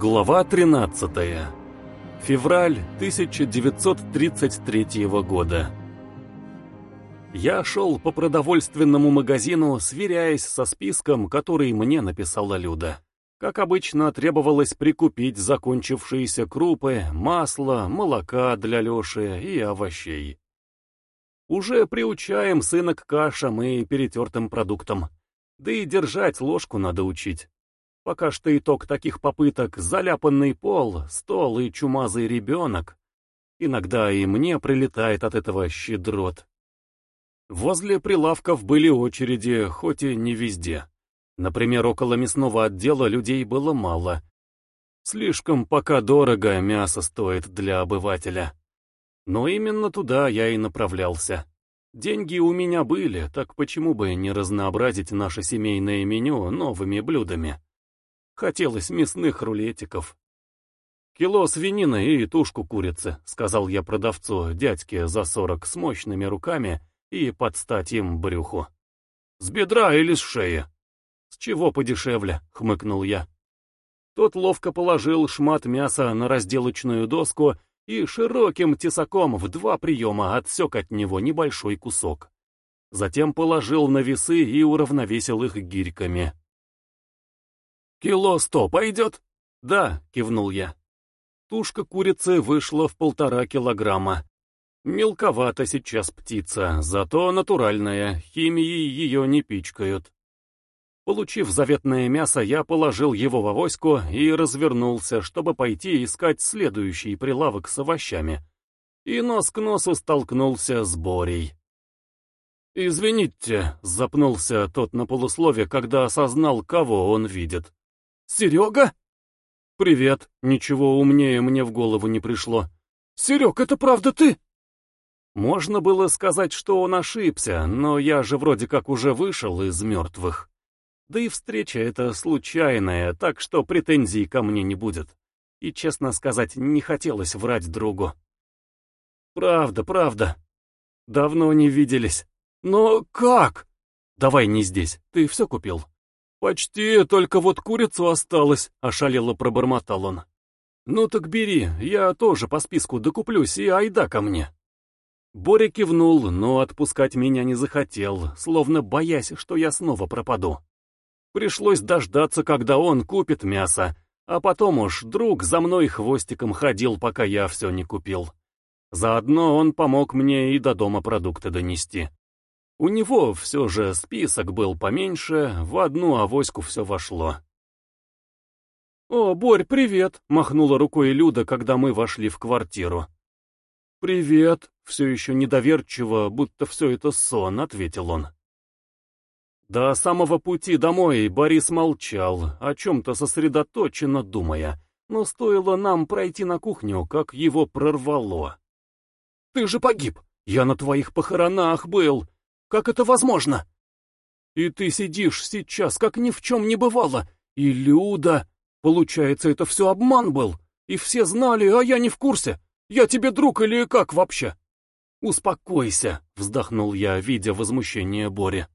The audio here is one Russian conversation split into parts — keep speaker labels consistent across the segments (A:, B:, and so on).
A: Глава 13. Февраль 1933 года. Я шел по продовольственному магазину, сверяясь со списком, который мне написала Люда. Как обычно, требовалось прикупить закончившиеся крупы, масло, молока для Леши и овощей. Уже приучаем сына к кашам и перетертым продуктам. Да и держать ложку надо учить. Пока что итог таких попыток — заляпанный пол, стол и чумазый ребенок. Иногда и мне прилетает от этого щедрот. Возле прилавков были очереди, хоть и не везде. Например, около мясного отдела людей было мало. Слишком пока дорого мясо стоит для обывателя. Но именно туда я и направлялся. Деньги у меня были, так почему бы не разнообразить наше семейное меню новыми блюдами? Хотелось мясных рулетиков. «Кило свинины и тушку курицы», — сказал я продавцу, дядьке за сорок, с мощными руками и подстать им брюху. «С бедра или с шеи?» «С чего подешевле?» — хмыкнул я. Тот ловко положил шмат мяса на разделочную доску и широким тесаком в два приема отсек от него небольшой кусок. Затем положил на весы и уравновесил их гирьками. «Кило сто пойдет?» «Да», — кивнул я. Тушка курицы вышла в полтора килограмма. Мелковата сейчас птица, зато натуральная, химией ее не пичкают. Получив заветное мясо, я положил его в авоську и развернулся, чтобы пойти искать следующий прилавок с овощами. И нос к носу столкнулся с Борей. «Извините», — запнулся тот на полуслове, когда осознал, кого он видит. «Серега?» «Привет. Ничего умнее мне в голову не пришло». «Серег, это правда ты?» Можно было сказать, что он ошибся, но я же вроде как уже вышел из мертвых. Да и встреча эта случайная, так что претензий ко мне не будет. И, честно сказать, не хотелось врать другу. «Правда, правда. Давно не виделись. Но как?» «Давай не здесь. Ты все купил?» «Почти, только вот курицу осталось», — ошалело пробормотал он. «Ну так бери, я тоже по списку докуплюсь и айда ко мне». Боря кивнул, но отпускать меня не захотел, словно боясь, что я снова пропаду. Пришлось дождаться, когда он купит мясо, а потом уж друг за мной хвостиком ходил, пока я все не купил. Заодно он помог мне и до дома продукты донести. У него все же список был поменьше, в одну авоську все вошло. «О, Борь, привет!» — махнула рукой Люда, когда мы вошли в квартиру. «Привет!» — все еще недоверчиво, будто все это сон, — ответил он. До самого пути домой Борис молчал, о чем-то сосредоточенно думая, но стоило нам пройти на кухню, как его прорвало. «Ты же погиб! Я на твоих похоронах был! Как это возможно? И ты сидишь сейчас, как ни в чем не бывало. И Люда... Получается, это все обман был. И все знали, а я не в курсе. Я тебе друг или как вообще? Успокойся, вздохнул я, видя возмущение Бори.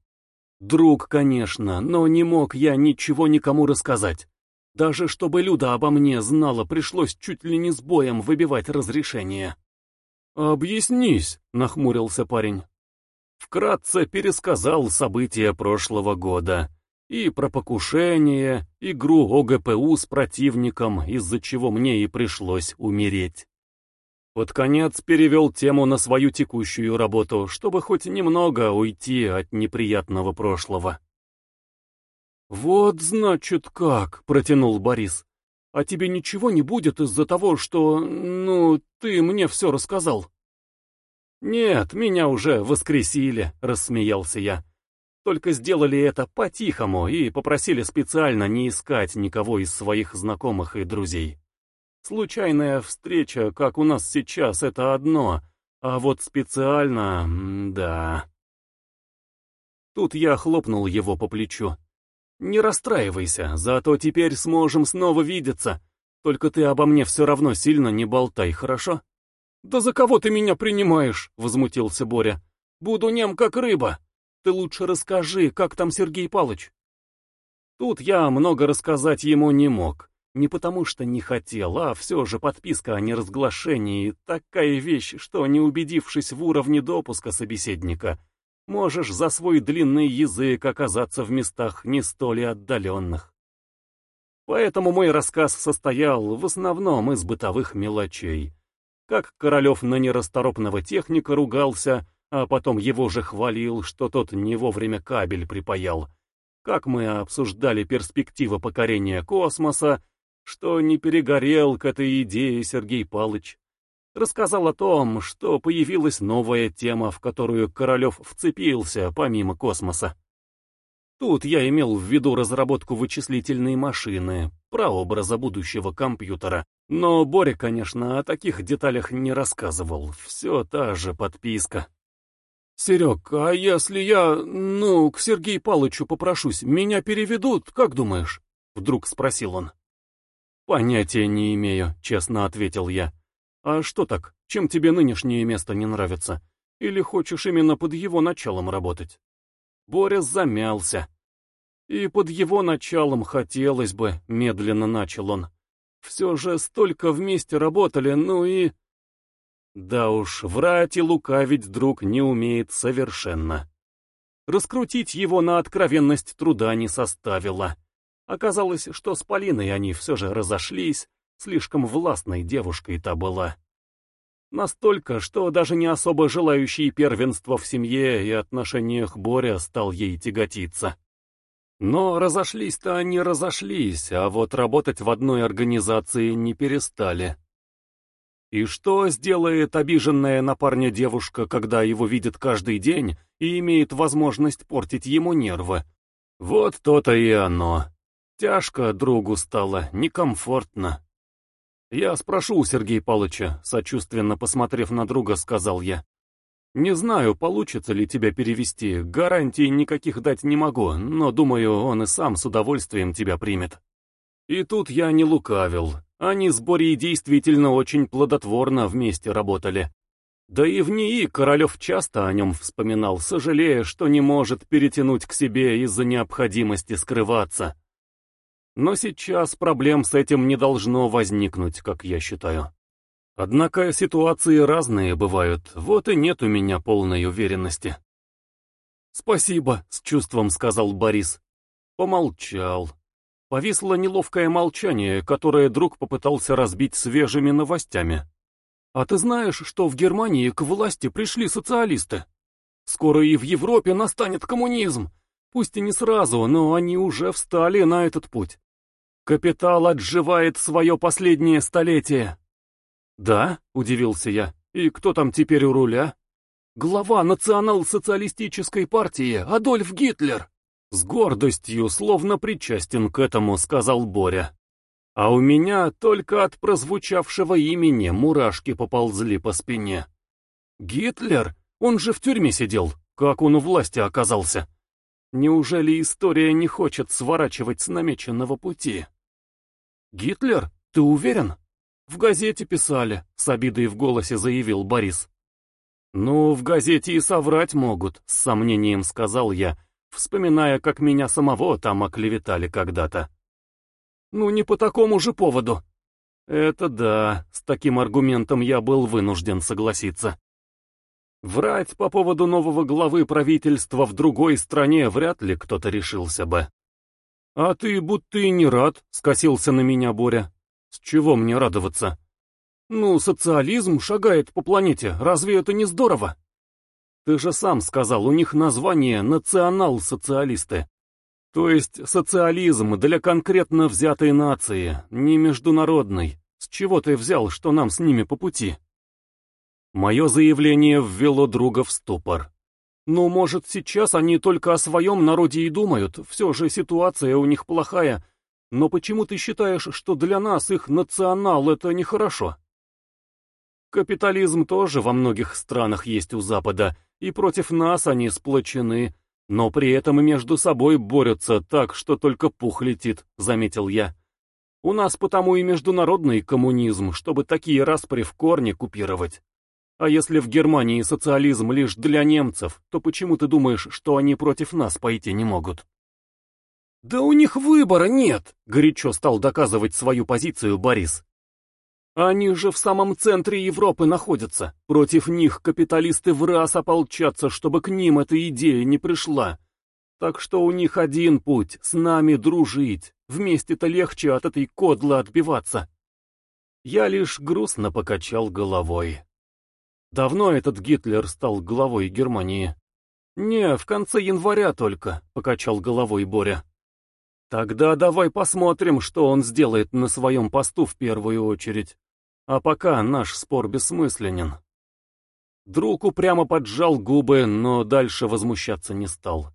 A: Друг, конечно, но не мог я ничего никому рассказать. Даже чтобы Люда обо мне знала, пришлось чуть ли не с боем выбивать разрешение. «Объяснись», — нахмурился парень. Вкратце пересказал события прошлого года. И про покушение, игру ОГПУ с противником, из-за чего мне и пришлось умереть. Под конец перевел тему на свою текущую работу, чтобы хоть немного уйти от неприятного прошлого. «Вот, значит, как», — протянул Борис. «А тебе ничего не будет из-за того, что, ну, ты мне все рассказал?» «Нет, меня уже воскресили», — рассмеялся я. «Только сделали это по-тихому и попросили специально не искать никого из своих знакомых и друзей. Случайная встреча, как у нас сейчас, это одно, а вот специально... да...» Тут я хлопнул его по плечу. «Не расстраивайся, зато теперь сможем снова видеться. Только ты обо мне все равно сильно не болтай, хорошо?» «Да за кого ты меня принимаешь?» — возмутился Боря. «Буду нем, как рыба. Ты лучше расскажи, как там Сергей Палыч?» Тут я много рассказать ему не мог. Не потому что не хотел, а все же подписка о неразглашении — такая вещь, что, не убедившись в уровне допуска собеседника, можешь за свой длинный язык оказаться в местах не столь отдаленных. Поэтому мой рассказ состоял в основном из бытовых мелочей. Как Королев на нерасторопного техника ругался, а потом его же хвалил, что тот не вовремя кабель припаял. Как мы обсуждали перспективы покорения космоса, что не перегорел к этой идее Сергей Палыч. Рассказал о том, что появилась новая тема, в которую Королев вцепился помимо космоса. Тут я имел в виду разработку вычислительной машины, прообраза будущего компьютера. Но Боря, конечно, о таких деталях не рассказывал. Все та же подписка. «Серег, а если я, ну, к Сергею Палычу попрошусь, меня переведут, как думаешь?» Вдруг спросил он. «Понятия не имею», — честно ответил я. «А что так? Чем тебе нынешнее место не нравится? Или хочешь именно под его началом работать?» Боря замялся. «И под его началом хотелось бы», — медленно начал он. «Все же столько вместе работали, ну и...» Да уж, врать и лукавить друг не умеет совершенно. Раскрутить его на откровенность труда не составило. Оказалось, что с Полиной они все же разошлись, слишком властной девушкой та была. Настолько, что даже не особо желающий первенства в семье и отношениях Боря стал ей тяготиться. Но разошлись-то они разошлись, а вот работать в одной организации не перестали. И что сделает обиженная на парня девушка, когда его видит каждый день и имеет возможность портить ему нервы? Вот то-то и оно. Тяжко другу стало, некомфортно. «Я спрошу у Сергея Павловича», — сочувственно посмотрев на друга, сказал я. «Не знаю, получится ли тебя перевести, гарантий никаких дать не могу, но, думаю, он и сам с удовольствием тебя примет». И тут я не лукавил. Они с Борей действительно очень плодотворно вместе работали. Да и в НИИ Королев часто о нем вспоминал, сожалея, что не может перетянуть к себе из-за необходимости скрываться. Но сейчас проблем с этим не должно возникнуть, как я считаю. Однако ситуации разные бывают, вот и нет у меня полной уверенности. «Спасибо», — с чувством сказал Борис. Помолчал. Повисло неловкое молчание, которое друг попытался разбить свежими новостями. «А ты знаешь, что в Германии к власти пришли социалисты? Скоро и в Европе настанет коммунизм. Пусть и не сразу, но они уже встали на этот путь. Капитал отживает свое последнее столетие. Да, удивился я. И кто там теперь у руля? Глава национал-социалистической партии Адольф Гитлер. С гордостью, словно причастен к этому, сказал Боря. А у меня только от прозвучавшего имени мурашки поползли по спине. Гитлер? Он же в тюрьме сидел. Как он у власти оказался? Неужели история не хочет сворачивать с намеченного пути? «Гитлер? Ты уверен?» «В газете писали», — с обидой в голосе заявил Борис. «Ну, в газете и соврать могут», — с сомнением сказал я, вспоминая, как меня самого там оклеветали когда-то. «Ну, не по такому же поводу». «Это да, с таким аргументом я был вынужден согласиться». Врать по поводу нового главы правительства в другой стране вряд ли кто-то решился бы. «А ты будто и не рад», — скосился на меня Боря. «С чего мне радоваться?» «Ну, социализм шагает по планете, разве это не здорово?» «Ты же сам сказал, у них название «национал-социалисты». То есть социализм для конкретно взятой нации, не международный. С чего ты взял, что нам с ними по пути?» Мое заявление ввело друга в ступор. Ну, может, сейчас они только о своем народе и думают, все же ситуация у них плохая. Но почему ты считаешь, что для нас их национал — это нехорошо? Капитализм тоже во многих странах есть у Запада, и против нас они сплочены, но при этом между собой борются так, что только пух летит, заметил я. У нас потому и международный коммунизм, чтобы такие распри в корне купировать. А если в Германии социализм лишь для немцев, то почему ты думаешь, что они против нас пойти не могут? «Да у них выбора нет», — горячо стал доказывать свою позицию Борис. «Они же в самом центре Европы находятся. Против них капиталисты в раз ополчатся, чтобы к ним эта идея не пришла. Так что у них один путь — с нами дружить. Вместе-то легче от этой кодлы отбиваться». Я лишь грустно покачал головой. Давно этот Гитлер стал главой Германии. «Не, в конце января только», — покачал головой Боря. Тогда давай посмотрим, что он сделает на своем посту в первую очередь. А пока наш спор бессмысленен. Друг упрямо поджал губы, но дальше возмущаться не стал.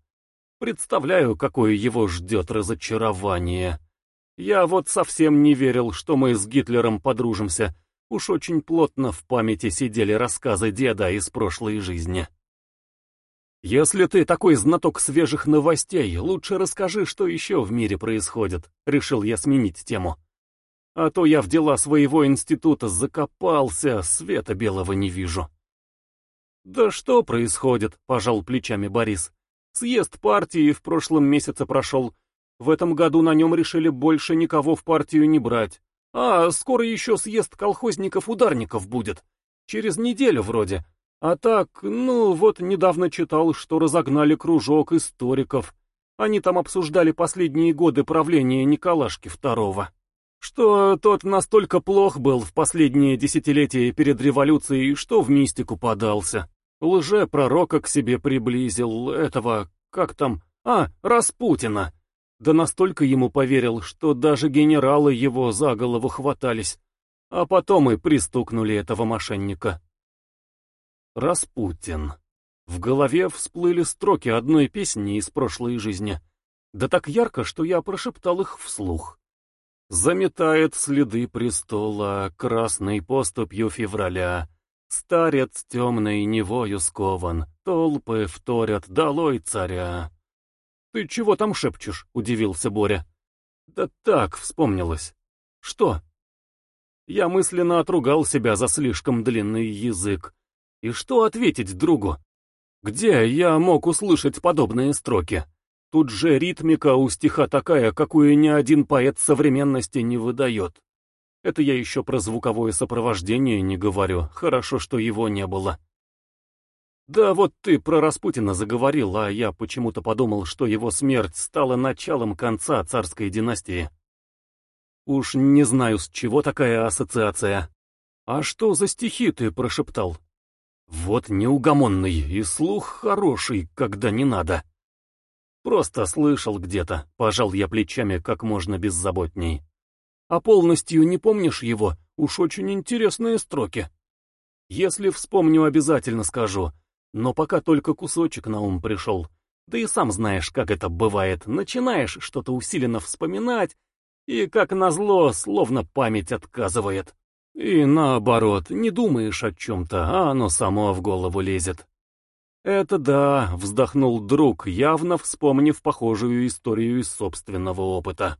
A: Представляю, какое его ждет разочарование. Я вот совсем не верил, что мы с Гитлером подружимся. Уж очень плотно в памяти сидели рассказы деда из прошлой жизни. «Если ты такой знаток свежих новостей, лучше расскажи, что еще в мире происходит», — решил я сменить тему. «А то я в дела своего института закопался, света белого не вижу». «Да что происходит?» — пожал плечами Борис. «Съезд партии в прошлом месяце прошел. В этом году на нем решили больше никого в партию не брать. А скоро еще съезд колхозников-ударников будет. Через неделю вроде. А так, ну вот недавно читал, что разогнали кружок историков. Они там обсуждали последние годы правления Николашки II. Что тот настолько плох был в последние десятилетия перед революцией, что в мистику подался. Лже-пророка к себе приблизил, этого, как там, а, Распутина. Да настолько ему поверил, что даже генералы его за голову хватались. А потом и пристукнули этого мошенника. Распутин. В голове всплыли строки одной песни из прошлой жизни. Да так ярко, что я прошептал их вслух. Заметает следы престола красной поступью февраля. Старец темный невою скован, толпы вторят долой царя. «Ты чего там шепчешь?» — удивился Боря. «Да так, вспомнилось. Что?» Я мысленно отругал себя за слишком длинный язык и что ответить другу? Где я мог услышать подобные строки? Тут же ритмика у стиха такая, какую ни один поэт современности не выдает. Это я еще про звуковое сопровождение не говорю, хорошо, что его не было. Да вот ты про Распутина заговорил, а я почему-то подумал, что его смерть стала началом конца царской династии. Уж не знаю, с чего такая ассоциация. А что за стихи ты прошептал? Вот неугомонный и слух хороший, когда не надо. Просто слышал где-то, пожал я плечами как можно беззаботней. А полностью не помнишь его? Уж очень интересные строки. Если вспомню, обязательно скажу. Но пока только кусочек на ум пришел. Да и сам знаешь, как это бывает. Начинаешь что-то усиленно вспоминать, и, как назло, словно память отказывает. И наоборот, не думаешь о чем-то, а оно само в голову лезет. Это да, вздохнул друг, явно вспомнив похожую историю из собственного опыта.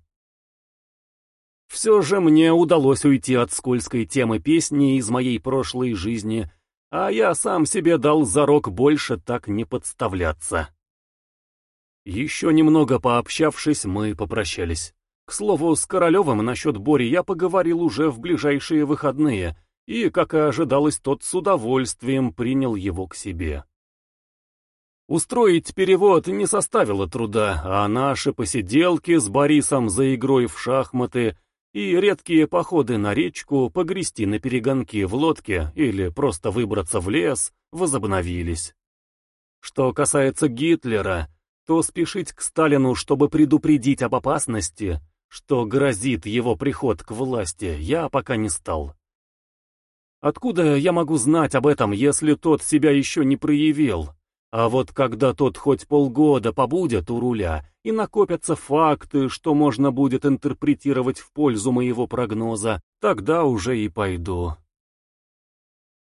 A: Все же мне удалось уйти от скользкой темы песни из моей прошлой жизни, а я сам себе дал зарок больше так не подставляться. Еще немного пообщавшись, мы попрощались. К слову, с Королевым насчет Бори я поговорил уже в ближайшие выходные, и, как и ожидалось, тот с удовольствием принял его к себе. Устроить перевод не составило труда, а наши посиделки с Борисом за игрой в шахматы и редкие походы на речку, погрести на перегонки в лодке или просто выбраться в лес возобновились. Что касается Гитлера, то спешить к Сталину, чтобы предупредить об опасности, что грозит его приход к власти, я пока не стал. Откуда я могу знать об этом, если тот себя еще не проявил? А вот когда тот хоть полгода побудет у руля, и накопятся факты, что можно будет интерпретировать в пользу моего прогноза, тогда уже и пойду.